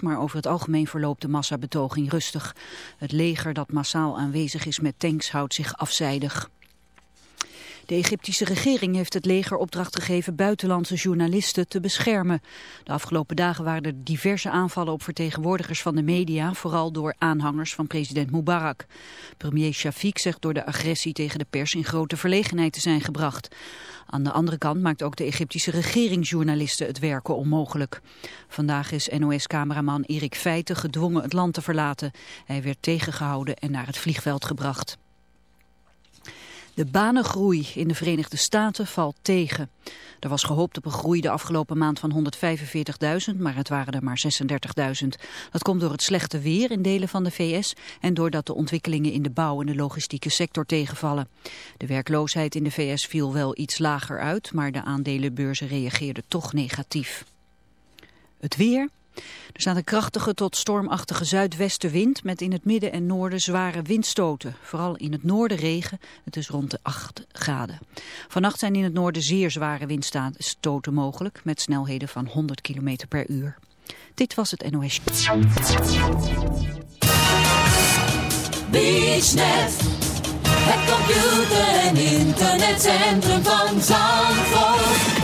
maar over het algemeen verloopt de massabetoging rustig. Het leger dat massaal aanwezig is met tanks houdt zich afzijdig. De Egyptische regering heeft het leger opdracht gegeven buitenlandse journalisten te beschermen. De afgelopen dagen waren er diverse aanvallen op vertegenwoordigers van de media, vooral door aanhangers van president Mubarak. Premier Shafiq zegt door de agressie tegen de pers in grote verlegenheid te zijn gebracht. Aan de andere kant maakt ook de Egyptische regering journalisten het werken onmogelijk. Vandaag is NOS-cameraman Erik Feiten gedwongen het land te verlaten. Hij werd tegengehouden en naar het vliegveld gebracht. De banengroei in de Verenigde Staten valt tegen. Er was gehoopt op een groei de afgelopen maand van 145.000, maar het waren er maar 36.000. Dat komt door het slechte weer in delen van de VS en doordat de ontwikkelingen in de bouw en de logistieke sector tegenvallen. De werkloosheid in de VS viel wel iets lager uit, maar de aandelenbeurzen reageerden toch negatief. Het weer... Er staat een krachtige tot stormachtige zuidwestenwind met in het midden en noorden zware windstoten. Vooral in het noorden regen, het is rond de 8 graden. Vannacht zijn in het noorden zeer zware windstoten mogelijk met snelheden van 100 km per uur. Dit was het NOS. Het computer- en internetcentrum van.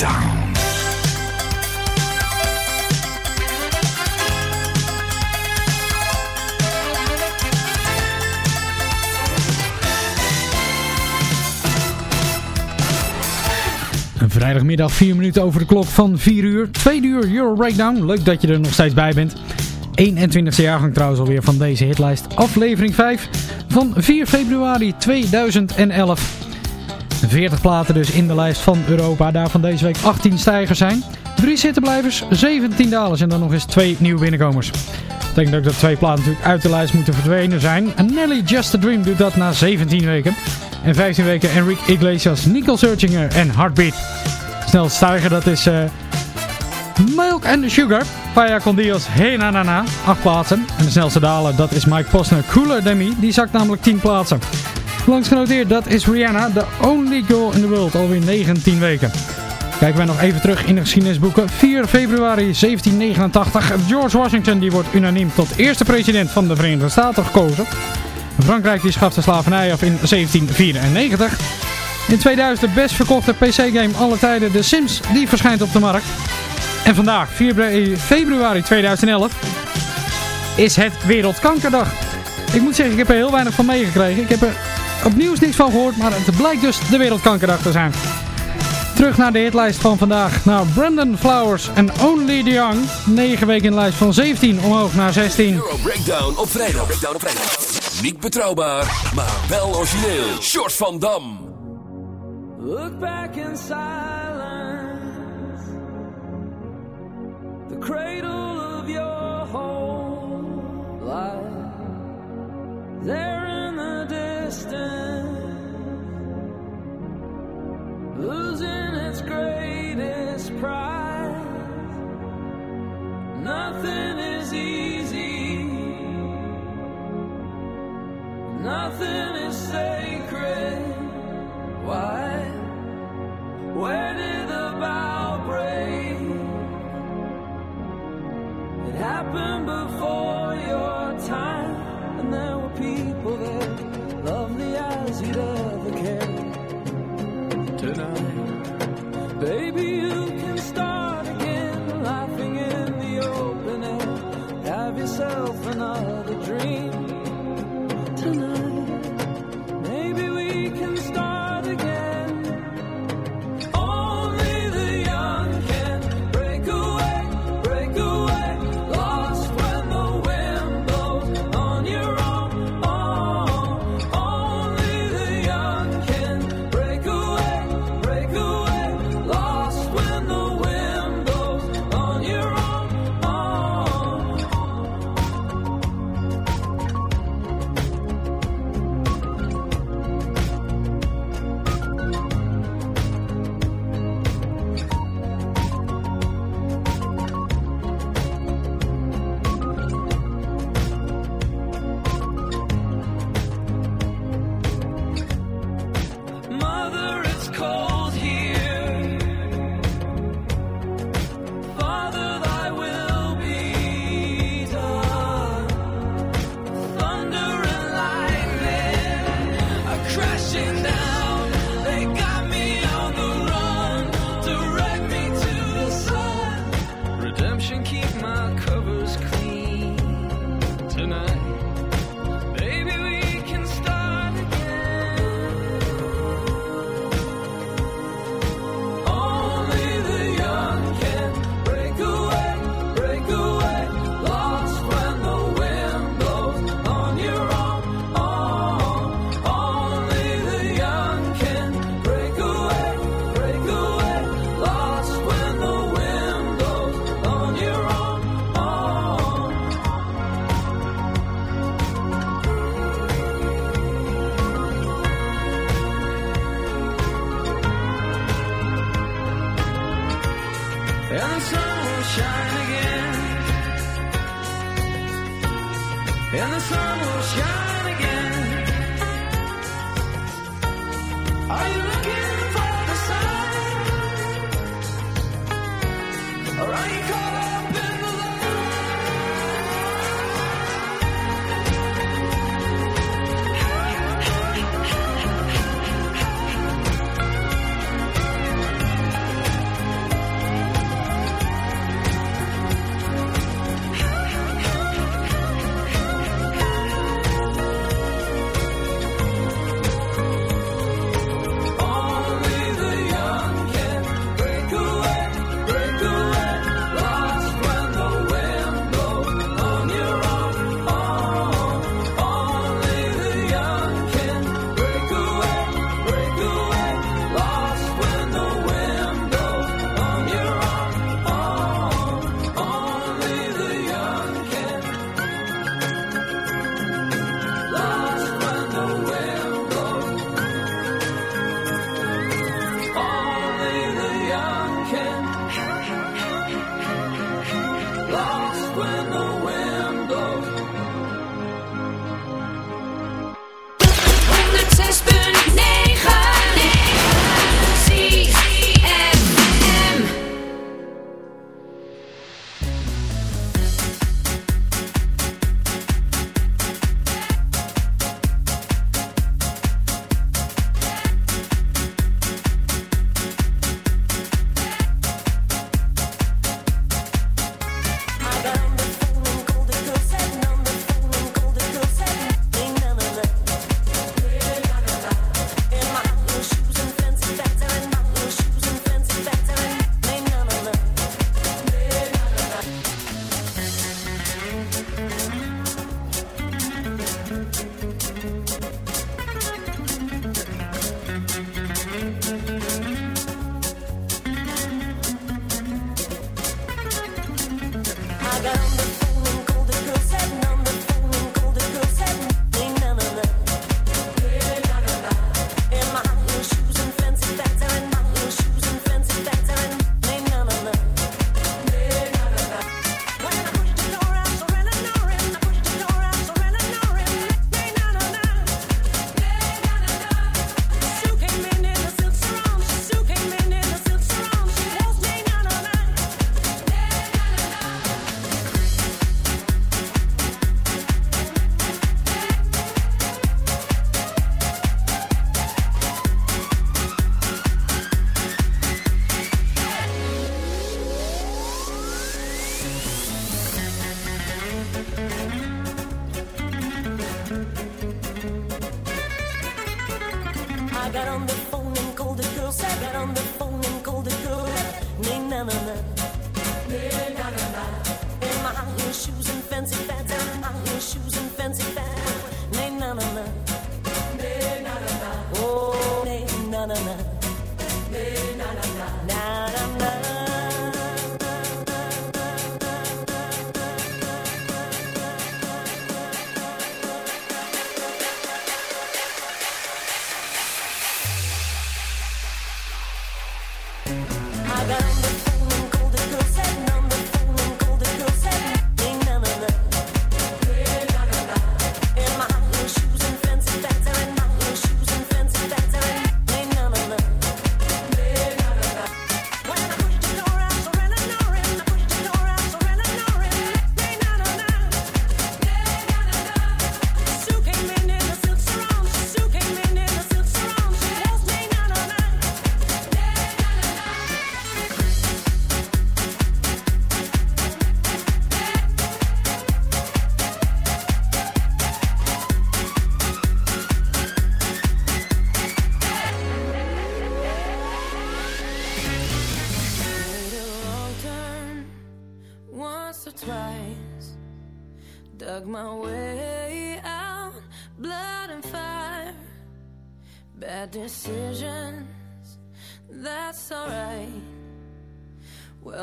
Een vrijdagmiddag, 4 minuten over de klok van 4 uur. 2 uur Euro Breakdown. Leuk dat je er nog steeds bij bent. 21e jaargang trouwens alweer van deze hitlijst. Aflevering 5 van 4 februari 2011. 40 platen dus in de lijst van Europa. Daarvan deze week 18 stijgers zijn. 3 zittenblijvers, 17 dalers en dan nog eens 2 nieuwe binnenkomers. Dat betekent ook dat twee platen natuurlijk uit de lijst moeten verdwenen zijn. Nelly Just a Dream doet dat na 17 weken. En 15 weken Enrique Iglesias, Nicole Searchinger en Heartbeat. Snelste stijger dat is eh, Milk and Sugar. Paya con Dios, Hey Na Na Na. 8 plaatsen. En de snelste daler dat is Mike Posner, Cooler Me. Die zakt namelijk 10 plaatsen. Langs genoteerd dat is Rihanna, the only girl in the world. Alweer 19 weken. Kijken wij nog even terug in de geschiedenisboeken. 4 februari 1789. George Washington die wordt unaniem tot eerste president van de Verenigde Staten gekozen. Frankrijk die schaft de slavernij af in 1794. In 2000 de best verkochte PC-game aller tijden, The Sims, die verschijnt op de markt. En vandaag, 4 februari 2011, is het Wereldkankerdag. Ik moet zeggen, ik heb er heel weinig van meegekregen. Ik heb er opnieuw niks van gehoord, maar het blijkt dus de wereldkankerdag te zijn. Terug naar de hitlijst van vandaag. Nou, Brandon Flowers en Only the Young. 9 weken in de lijst van 17 omhoog naar 16. Euro Breakdown op vrijdag. Breakdown op vrijdag. Niet betrouwbaar, maar wel origineel. Short van Dam. Look back in silence. The cradle of your whole life. There losing its greatest prize. Nothing is easy, nothing is sacred. Why? Where did the bow break? It happened before your time, and there were people there lovely as you'd ever care. Tonight, baby, you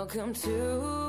Welcome to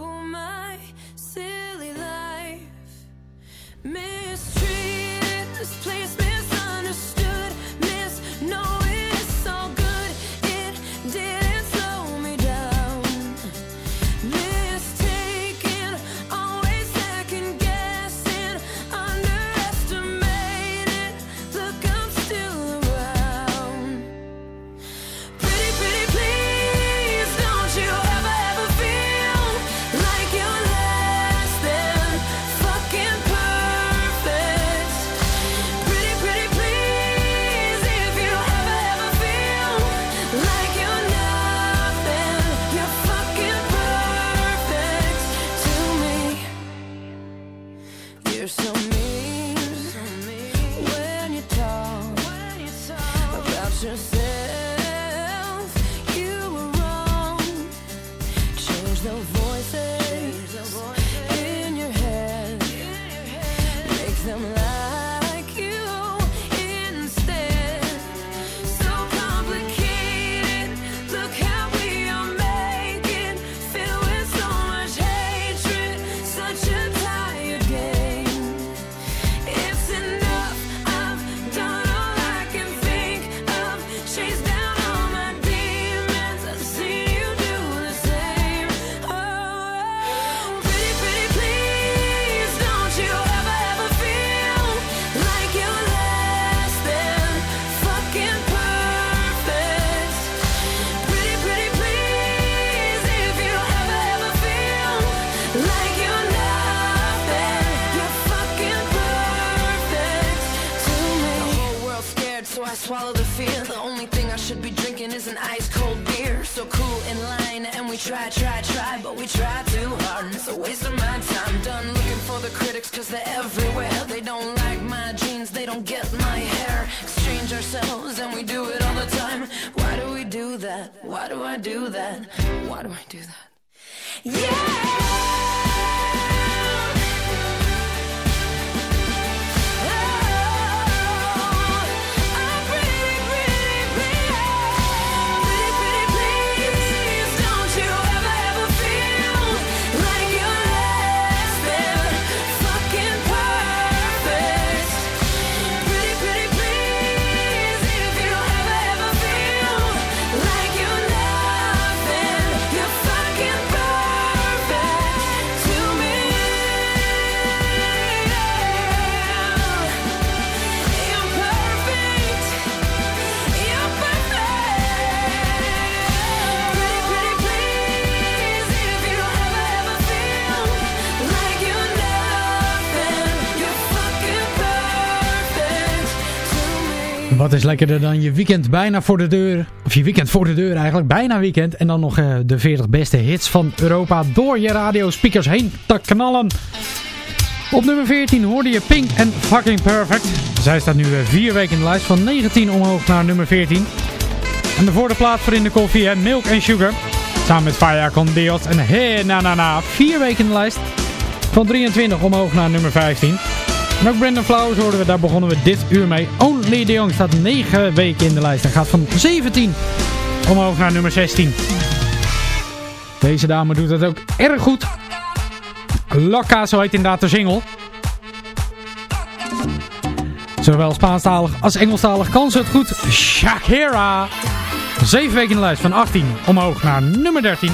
do that? Dat is lekkerder dan je weekend bijna voor de deur. Of je weekend voor de deur eigenlijk. Bijna weekend. En dan nog eh, de 40 beste hits van Europa door je radio speakers heen te knallen. Op nummer 14 hoorde je Pink en Fucking Perfect. Zij staat nu uh, vier weken in de lijst. Van 19 omhoog naar nummer 14. En de voorde plaats voor in de koffie. en Milk and Sugar. Samen met Faya Con en Hey Na Na Na. Vier weken in de lijst. Van 23 omhoog naar nummer 15. En ook Brandon Flowers hoorden we, daar begonnen we dit uur mee. Only De Young staat 9 weken in de lijst en gaat van 17 omhoog naar nummer 16. Deze dame doet het ook erg goed. Laka, zo heet inderdaad de single. Zowel Spaanstalig als Engelstalig kan ze het goed. Shakira. 7 weken in de lijst van 18 omhoog naar nummer 13.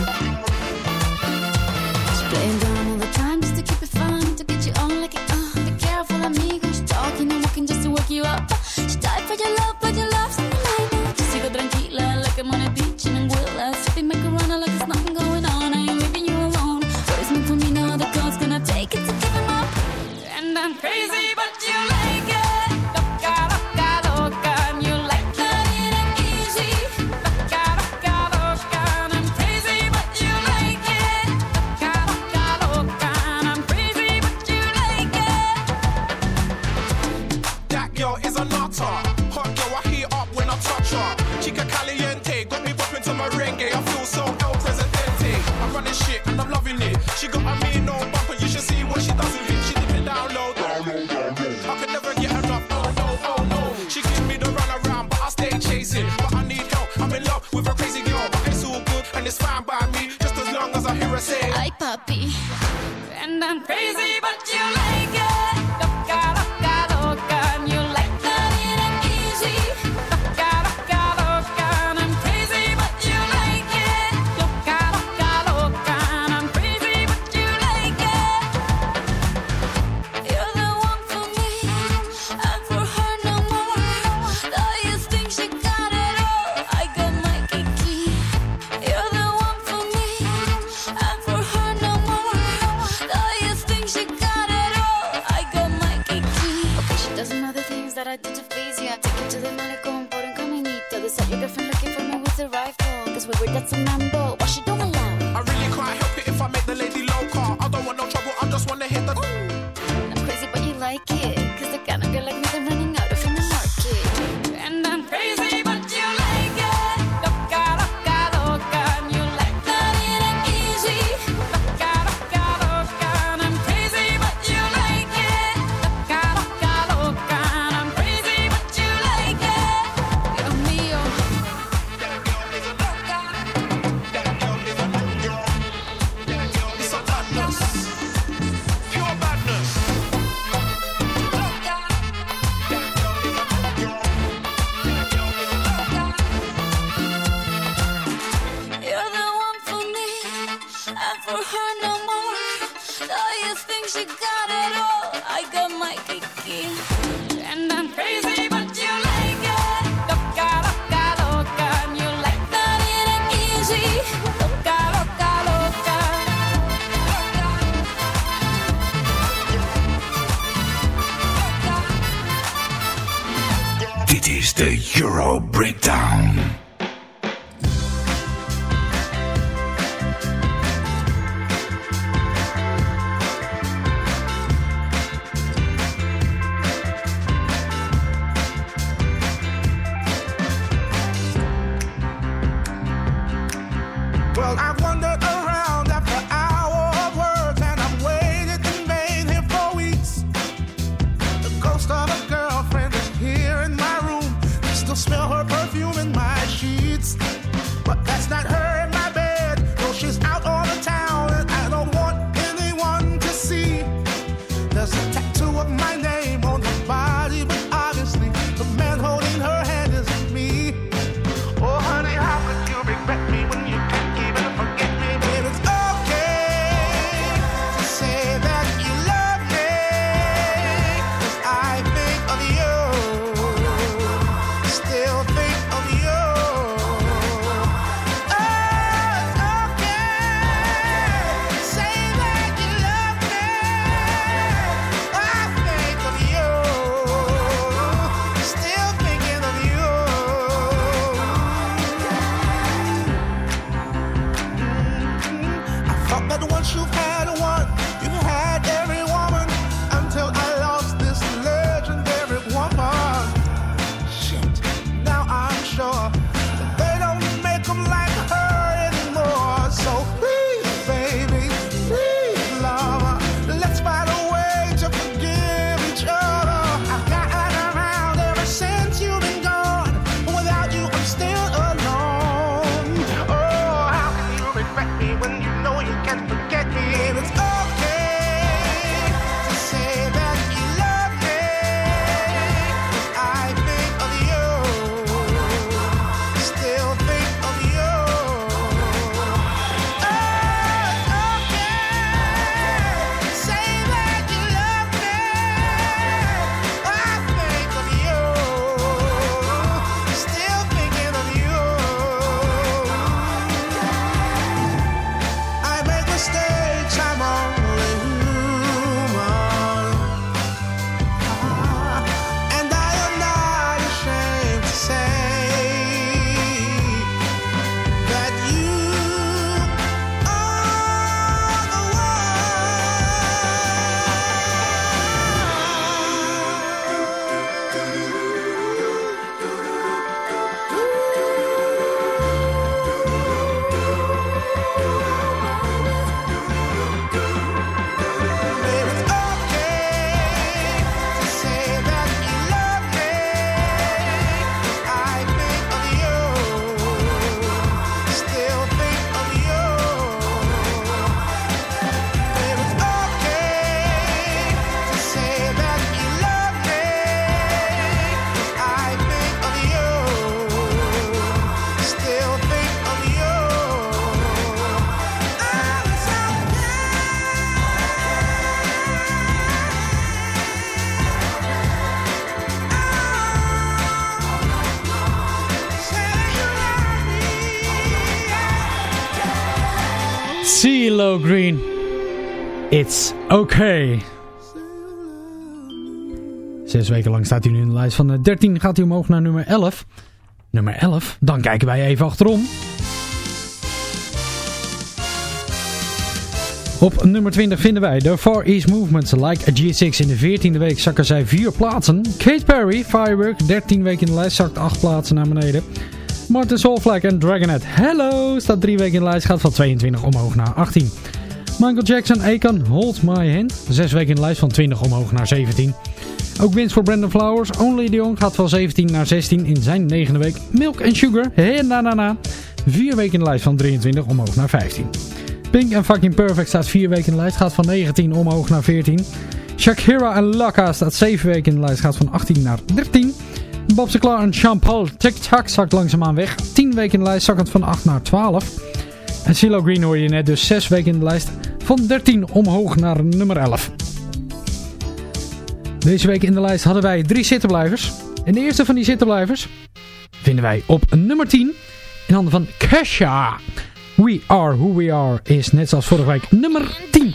she got it all. I got my kiki, and I'm crazy, but you like it. Loca, loca, loca, and you like that it ain't easy. Loca, loca, loca. Dit is the Euro Breakdown. Fuck, I don't want you. Green. It's okay. Zes weken lang staat hij nu in de lijst. Van de 13 gaat hij omhoog naar nummer 11. Nummer 11. Dan kijken wij even achterom. Op nummer 20 vinden wij de Far East Movement. Like a G6 in de 14e week zakken zij 4 plaatsen. Kate Perry, Firework, 13 weken in de lijst, zakt 8 plaatsen naar beneden. Martin Solflag en Dragonet Hello staat 3 weken in de lijst, gaat van 22 omhoog naar 18. Michael Jackson, Akon, Hold My Hand, 6 weken in de lijst van 20 omhoog naar 17. Ook winst voor Brandon Flowers, Only the Young gaat van 17 naar 16 in zijn negende week. Milk and Sugar, hey na na na, 4 weken in de lijst van 23 omhoog naar 15. Pink en Fucking Perfect staat 4 weken in de lijst, gaat van 19 omhoog naar 14. Shakira en Laka staat 7 weken in de lijst, gaat van 18 naar 13. Bob Sinclair en Jean-Paul TikTok zakt langzaamaan weg. 10 weken in de lijst, zakkend van 8 naar 12. En CeeLo Green hoor je net, dus 6 weken in de lijst, van 13 omhoog naar nummer 11. Deze week in de lijst hadden wij drie zittenblijvers. En de eerste van die zittenblijvers vinden wij op nummer 10 in handen van Kesha. We Are Who We Are is net zoals vorige week nummer 10.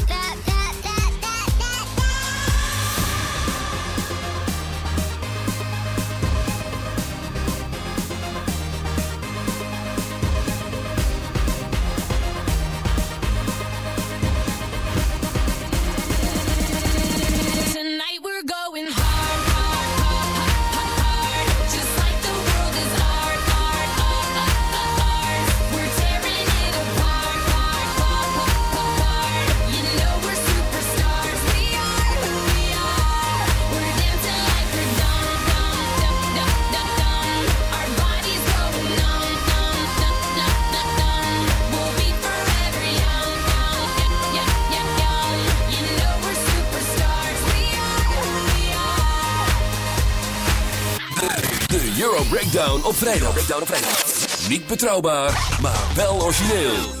Breakdown op vrijdag. Op vrijdag. Niet betrouwbaar, maar wel origineel.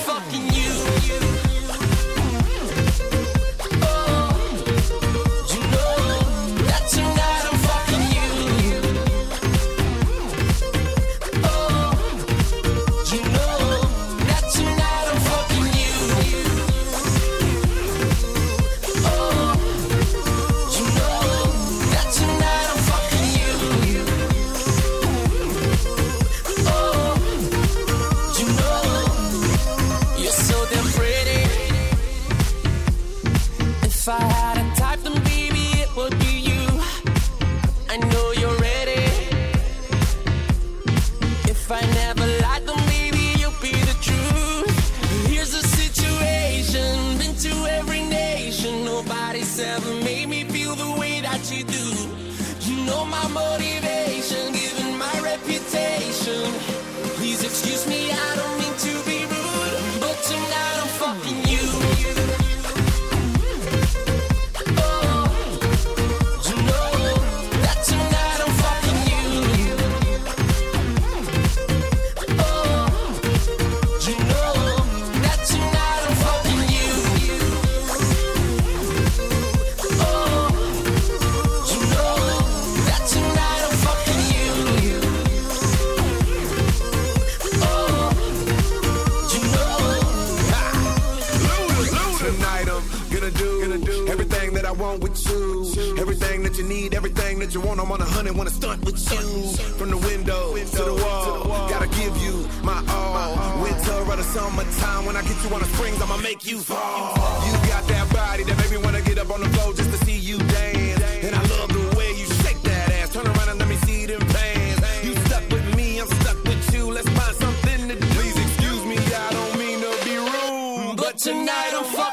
want with you. Everything that you need, everything that you want. I'm on a hundred, wanna stunt with you. From the window to the wall, gotta give you my all. Winter or the summertime, when I get you on the springs, I'ma make you fall. You got that body that make me wanna get up on the floor just to see you dance. And I love the way you shake that ass. Turn around and let me see them pants. You stuck with me, I'm stuck with you. Let's find something to do. Please excuse me, I don't mean to be rude, But tonight I'm fucking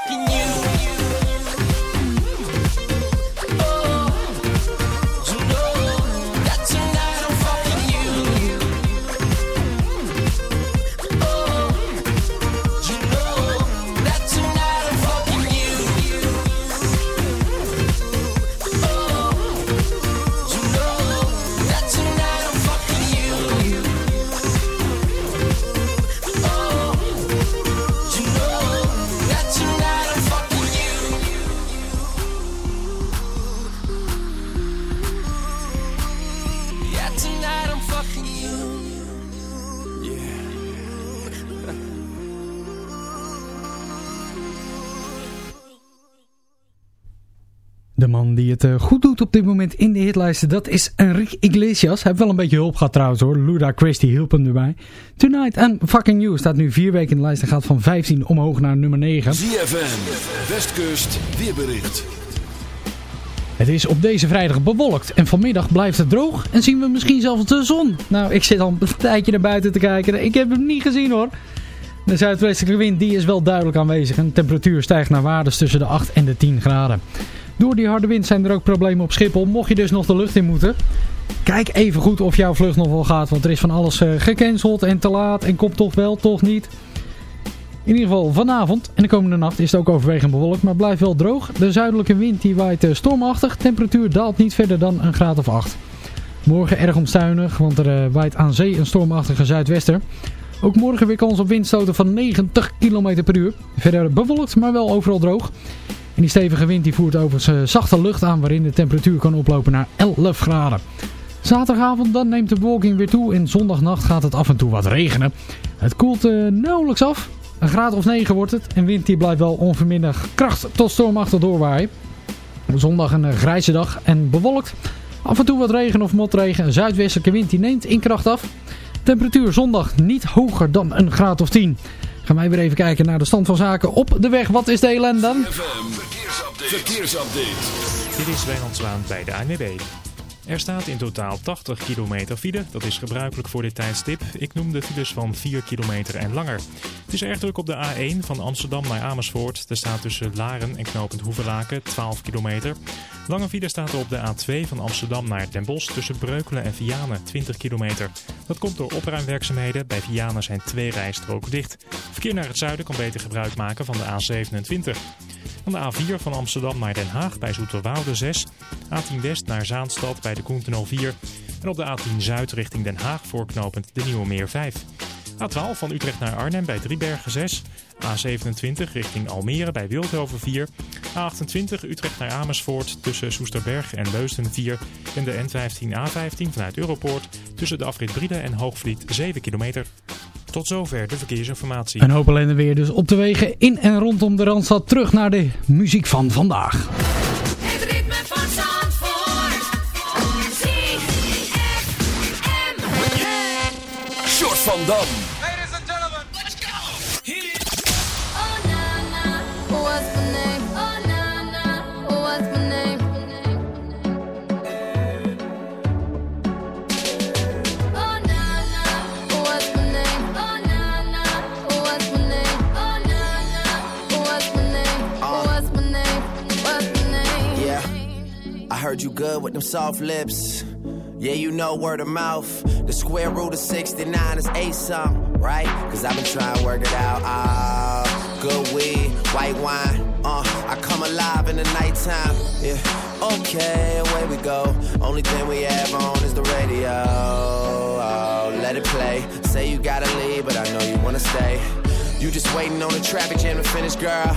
De man die het eh, goed doet op dit moment in de hitlijsten, dat is Enrique Iglesias. Hij heeft wel een beetje hulp gehad trouwens hoor. Luda Christie hielp hem erbij. Tonight and Fucking You staat nu vier weken in de lijst en gaat van 15 omhoog naar nummer 9. ZFM, Westkust, weerbericht. Het is op deze vrijdag bewolkt en vanmiddag blijft het droog en zien we misschien zelfs de zon. Nou, ik zit al een tijdje naar buiten te kijken. Ik heb hem niet gezien hoor. De zuidwestelijke wind die is wel duidelijk aanwezig en de temperatuur stijgt naar waardes tussen de 8 en de 10 graden. Door die harde wind zijn er ook problemen op Schiphol. Mocht je dus nog de lucht in moeten, kijk even goed of jouw vlucht nog wel gaat. Want er is van alles eh, gecanceld en te laat en komt toch wel, toch niet. In ieder geval vanavond en de komende nacht is het ook overwegend bewolkt, maar blijft wel droog. De zuidelijke wind die waait eh, stormachtig. Temperatuur daalt niet verder dan een graad of 8. Morgen erg onstuinig, want er eh, waait aan zee een stormachtige zuidwester. Ook morgen weer kans op windstoten van 90 km per uur. Verder bewolkt, maar wel overal droog. En die stevige wind die voert overigens eh, zachte lucht aan waarin de temperatuur kan oplopen naar 11 graden. Zaterdagavond dan neemt de bewolking weer toe en zondagnacht gaat het af en toe wat regenen. Het koelt eh, nauwelijks af. Een graad of 9 wordt het en wind die blijft wel onverminderd kracht tot stormachtig doorwaaien. Zondag een eh, grijze dag en bewolkt. Af en toe wat regen of motregen. Een zuidwestelijke wind die neemt in kracht af. Temperatuur zondag niet hoger dan een graad of 10. Gaan wij weer even kijken naar de stand van zaken op de weg. Wat is de ellende dan? Verkeersupdate. verkeersupdate. Dit is Wijnand Zwaan bij de ANWB. Er staat in totaal 80 kilometer file. Dat is gebruikelijk voor dit tijdstip. Ik noem de files van 4 kilometer en langer. Het is erg druk op de A1 van Amsterdam naar Amersfoort. Er staat tussen Laren en Knopend Hoevelaken 12 kilometer. Lange file staat er op de A2 van Amsterdam naar Den Bosch tussen Breukelen en Vianen 20 kilometer. Dat komt door opruimwerkzaamheden. Bij Vianen zijn twee rijstroken dicht. Verkeer naar het zuiden kan beter gebruik maken van de A27. Van de A4 van Amsterdam naar Den Haag bij Zoeterwoude 6. A10 West naar Zaanstad bij de Koentenol 4. En op de A10 Zuid richting Den Haag voorknopend de Nieuwe Meer 5. A12 van Utrecht naar Arnhem bij Driebergen 6. A27 richting Almere bij Wildhoven 4. A28 Utrecht naar Amersfoort tussen Soesterberg en Leusden 4. En de N15A15 vanuit Europoort tussen de afrit Brieden en Hoogvliet 7 kilometer. Tot zover de verkeersinformatie. Een hoop ellende weer dus op de wegen in en rondom de Randstad. Terug naar de muziek van vandaag. Het ritme van van Dam. What's my name? Oh na na. What's my name? Oh na na. What's my name? Oh na na. What's my name? Oh na na. What's my name? What's my name? What's my name? Yeah. I heard you good with them soft lips. Yeah, you know word of mouth. Square root of 69 is eight something, right? Cause I've been trying to work it out. Ah, good weed, white wine. Uh, I come alive in the nighttime. Yeah, okay, away we go. Only thing we have on is the radio. Oh, let it play. Say you gotta leave, but I know you wanna stay. You just waiting on the traffic jam to finish, girl.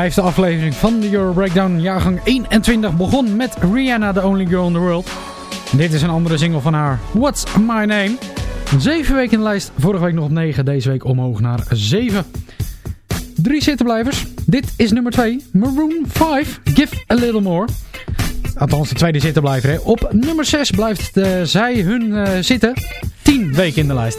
vijfde aflevering van de Euro Breakdown jaargang 21 begon met Rihanna, The Only Girl in the World. Dit is een andere single van haar, What's My Name. Zeven weken in de lijst, vorige week nog op 9, deze week omhoog naar 7. Drie zittenblijvers, dit is nummer 2, Maroon 5, Give A Little More. Althans de tweede zittenblijver, hè. op nummer 6 blijft eh, zij hun eh, zitten, 10 weken in de lijst.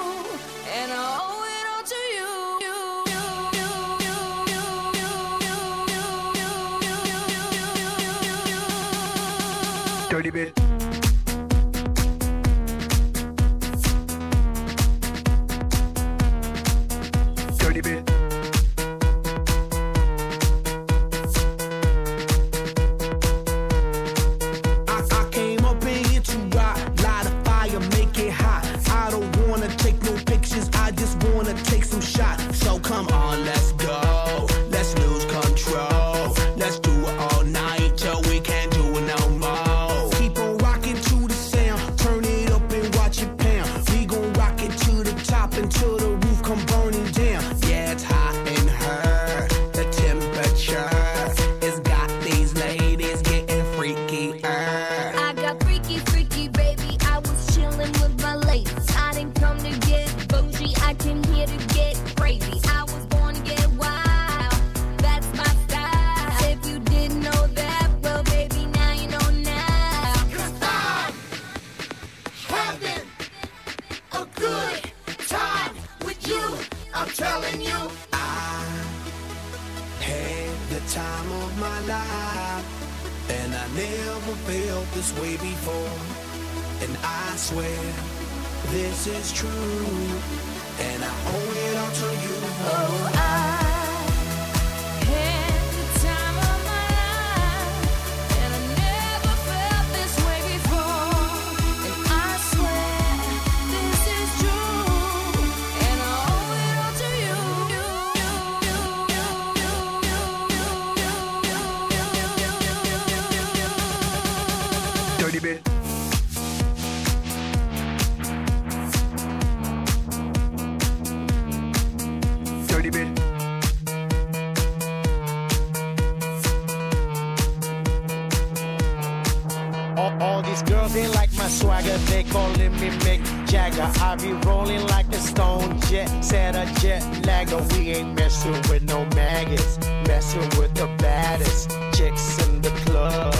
This is true. Me Mick Jagger. I be rolling like a stone jet, set a jet lagger. We ain't messing with no maggots, messing with the baddest chicks in the club.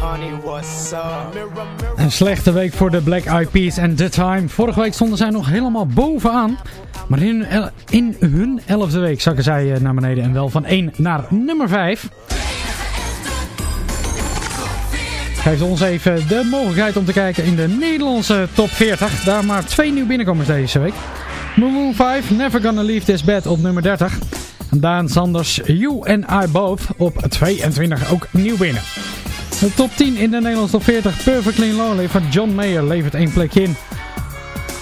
Honey, what's up? Een slechte week voor de Black Eyed Peas en The Time. Vorige week stonden zij nog helemaal bovenaan. Maar in in hun elfde week zakken zij eh, naar beneden. En wel van 1 naar nummer 5. Geeft ons even de mogelijkheid om te kijken in de Nederlandse top 40. Daar maar twee nieuw binnenkomers deze week. Maroon 5, Never Gonna Leave This Bed op nummer 30. En Daan Sanders, You and I Both op 22 ook nieuw binnen. De top 10 in de Nederlandse top 40. Perfectly Lonely van John Mayer levert één plekje in.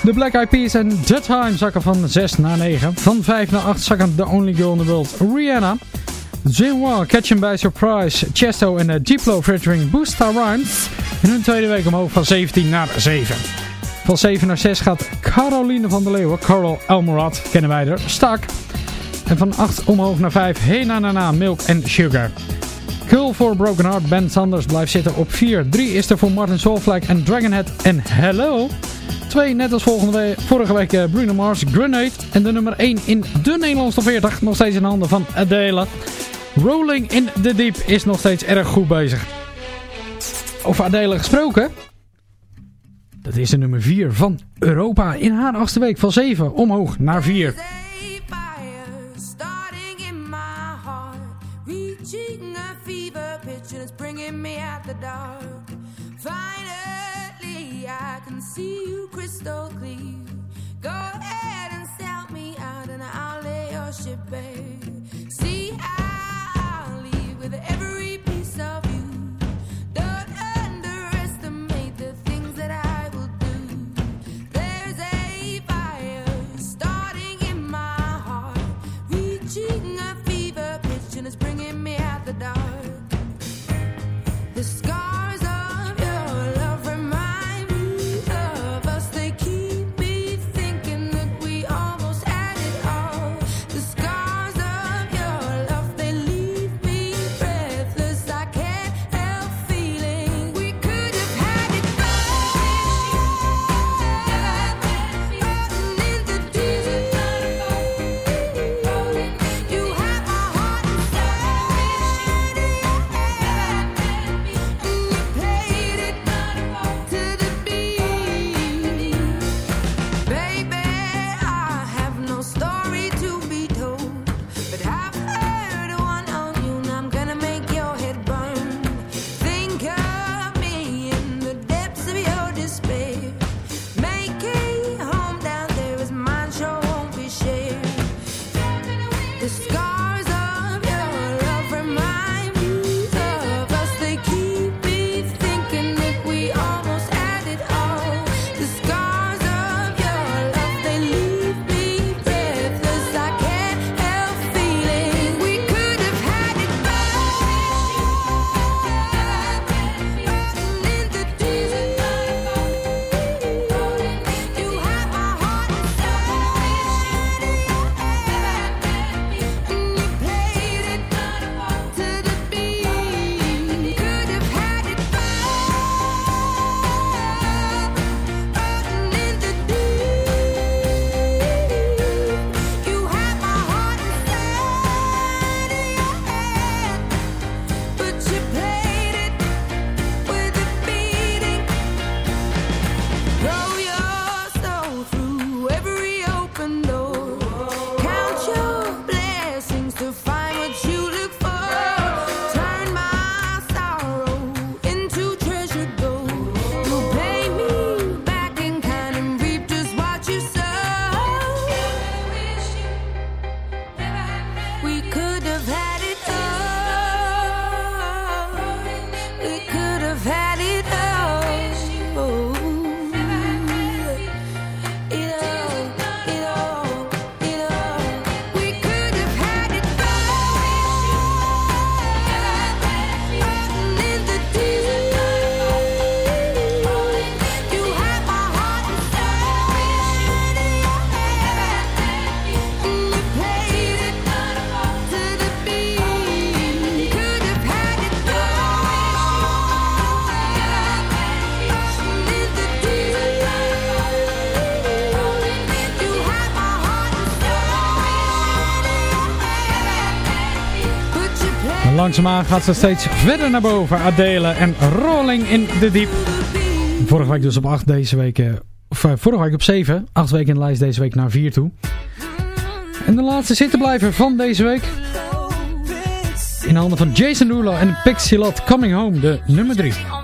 De Black Eyed Peas en The Time zakken van 6 naar 9. Van 5 naar 8 zakken The Only Girl in the World Rihanna. Jinwa, Catch Him By Surprise, Chesto en uh, Diplo featuring Busta Rhymes. In hun tweede week omhoog van 17 naar 7. Van 7 naar 6 gaat Caroline van der Leeuwen, Coral Elmorad, kennen wij er, Stak. En van 8 omhoog naar 5, Hey Na Na Milk and Sugar. Girl for Broken Heart, Ben Sanders blijft zitten op 4. 3 is er voor Martin Solveig en Dragonhead en Hello. 2 net als volgende week, vorige week eh, Bruno Mars, Grenade. En de nummer 1 in de Nederlandse top 40, nog steeds in handen van Adele. Rolling in the Deep is nog steeds erg goed bezig. Over Adele gesproken. Dat is de nummer 4 van Europa in haar achtste week van 7 omhoog naar 4. starting in my heart, reaching a fever pitch, and it's bringing me out the dark. Finally, I can see you crystal clear. Go ahead and sell me out, and I'll lay ship. langzaamaan gaat ze steeds verder naar boven. Adele en Rolling in the Deep. Vorige week dus op 8 deze week... Eh, of eh, vorige week op 7. 8 weken in de lijst deze week naar 4 toe. En de laatste zittenblijver van deze week. In handen van Jason Rulo en Pixie Lot Coming Home, de nummer 3.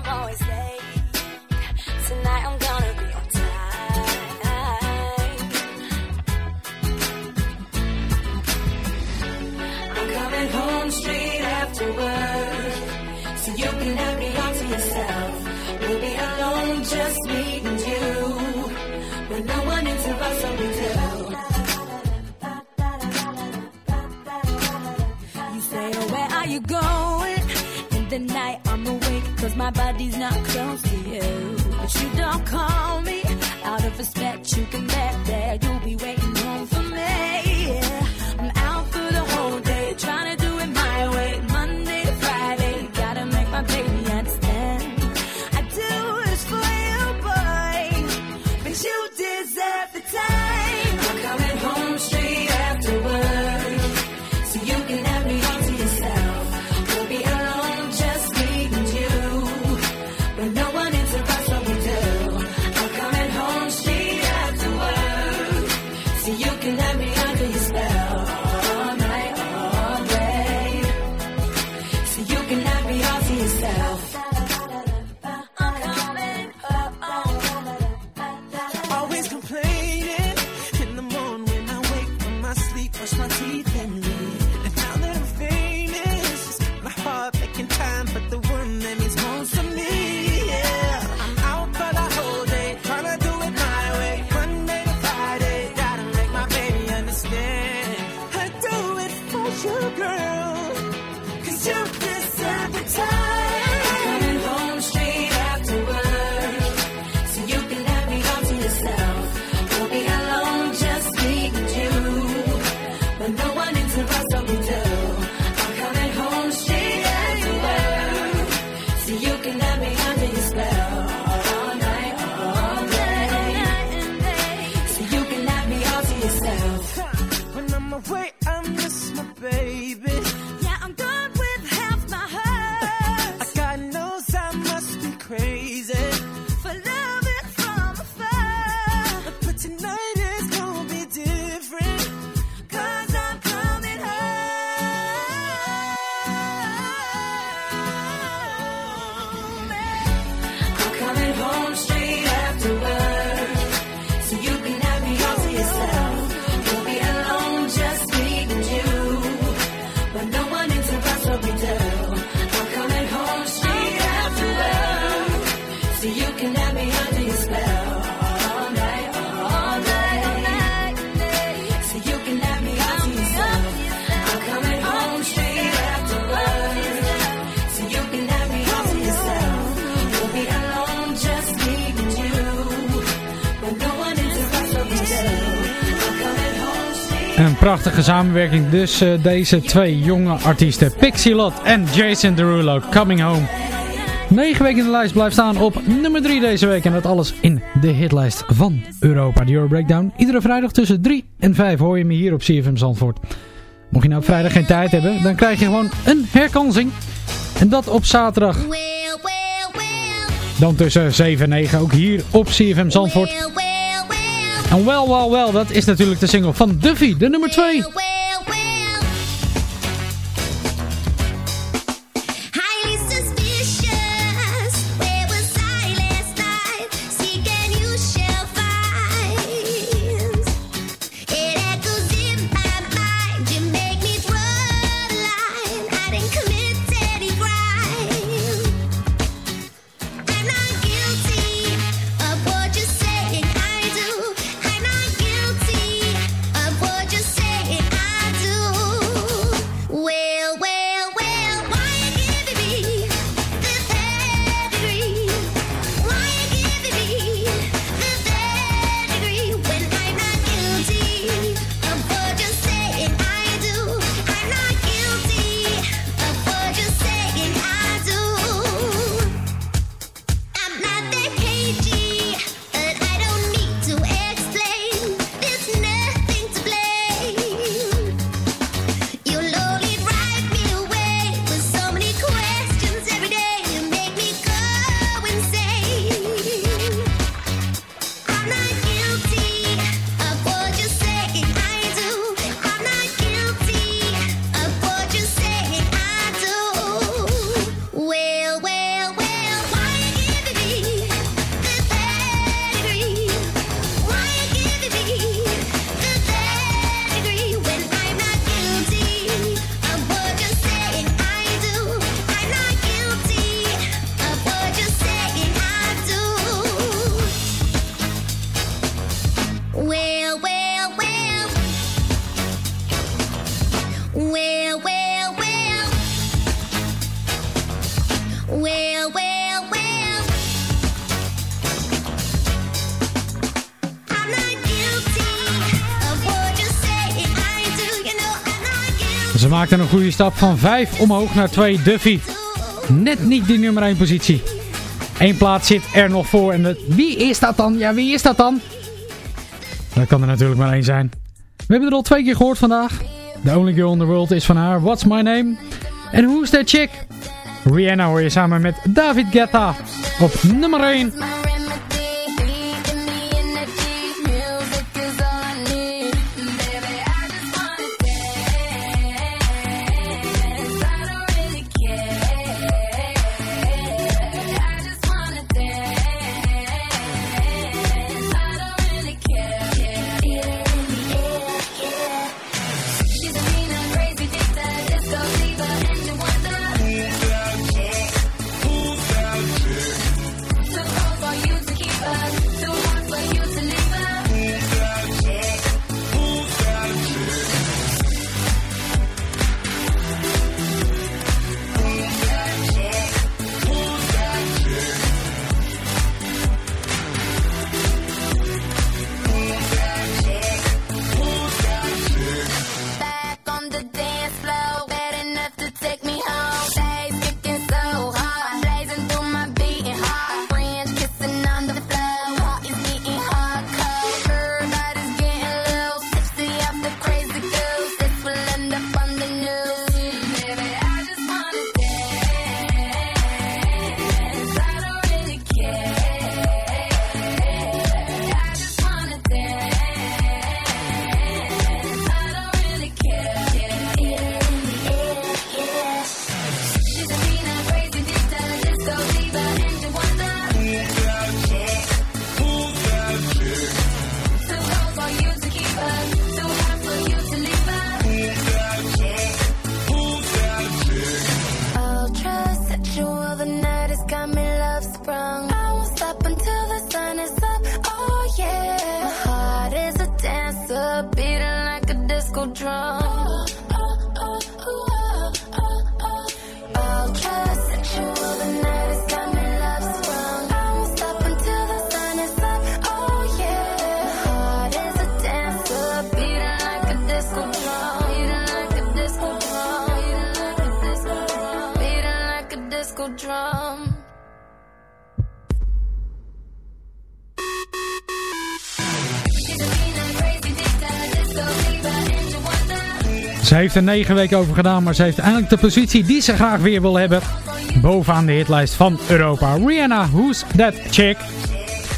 prachtige samenwerking. Dus eh, deze twee jonge artiesten, Pixie Lot en Jason Derulo, Coming Home. 9 weken in de lijst blijft staan op nummer 3 deze week. En dat alles in de hitlijst van Europa, de Euro Breakdown. Iedere vrijdag tussen 3 en 5 hoor je me hier op CFM Zandvoort. Mocht je nou op vrijdag geen tijd hebben, dan krijg je gewoon een herkansing. En dat op zaterdag. Dan tussen 7 en 9, ook hier op CFM Zandvoort. En wel, wel, wel, dat is natuurlijk de single van Duffy, de nummer 2. Ze maakten een goede stap van 5 omhoog naar 2 Duffy. Net niet die nummer 1 positie. Eén plaats zit er nog voor. En wie is dat dan? Ja, wie is dat dan? Dat kan er natuurlijk maar één zijn. We hebben er al twee keer gehoord vandaag. The Only Girl in the World is van haar What's My Name? En Who's That Chick? Rihanna hoor je samen met David Guetta op nummer 1. Ze heeft er negen weken over gedaan, maar ze heeft eindelijk de positie die ze graag weer wil hebben. Bovenaan de hitlijst van Europa. Rihanna, Who's That Chick?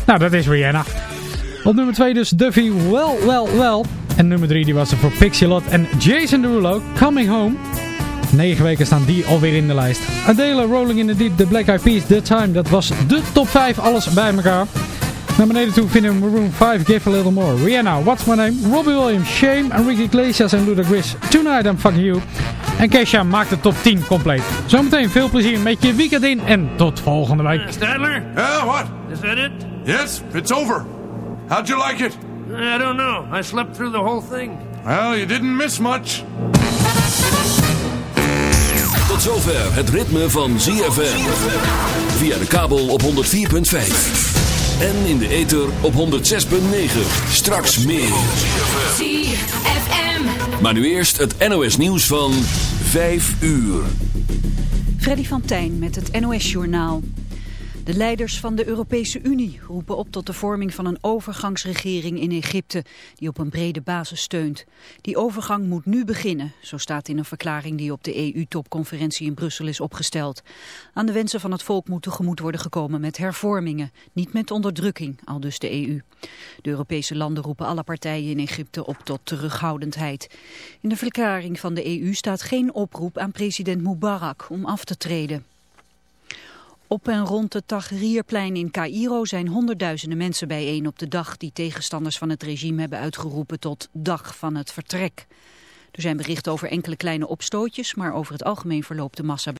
Nou, dat is Rihanna. Op nummer 2 dus Duffy, Well, Well, Well. En nummer 3 die was er voor Pixie en Jason Derulo, Coming Home. Negen weken staan die alweer in de lijst. Adele, Rolling in the Deep, The Black Eyed Peas, The Time. Dat was de top 5, alles bij elkaar. Naar beneden toe vinden we Maroon 5, Give a Little More. Rihanna, What's My Name? Robbie Williams, Shame, Enrique Iglesias en Ludacris. Tonight I'm Fucking You. En Kesha maakt de top 10 compleet. Zometeen veel plezier met je weekend in en tot volgende week. Stadler? Yeah, what? Is that it? Yes, it's over. How'd you like it? I don't know. I slept through the whole thing. Well, you didn't miss much. Tot zover het ritme van ZFM. Via de kabel op 104.5. En in de ether op 106.9. Straks meer. ZFM. Maar nu eerst het NOS nieuws van 5 uur. Freddy van Tijn met het NOS-journaal. De leiders van de Europese Unie roepen op tot de vorming van een overgangsregering in Egypte, die op een brede basis steunt. Die overgang moet nu beginnen, zo staat in een verklaring die op de EU-topconferentie in Brussel is opgesteld. Aan de wensen van het volk moet tegemoet worden gekomen met hervormingen, niet met onderdrukking, al dus de EU. De Europese landen roepen alle partijen in Egypte op tot terughoudendheid. In de verklaring van de EU staat geen oproep aan president Mubarak om af te treden. Op en rond het Tahrirplein in Cairo zijn honderdduizenden mensen bijeen op de dag die tegenstanders van het regime hebben uitgeroepen tot dag van het vertrek. Er zijn berichten over enkele kleine opstootjes, maar over het algemeen verloopt de massa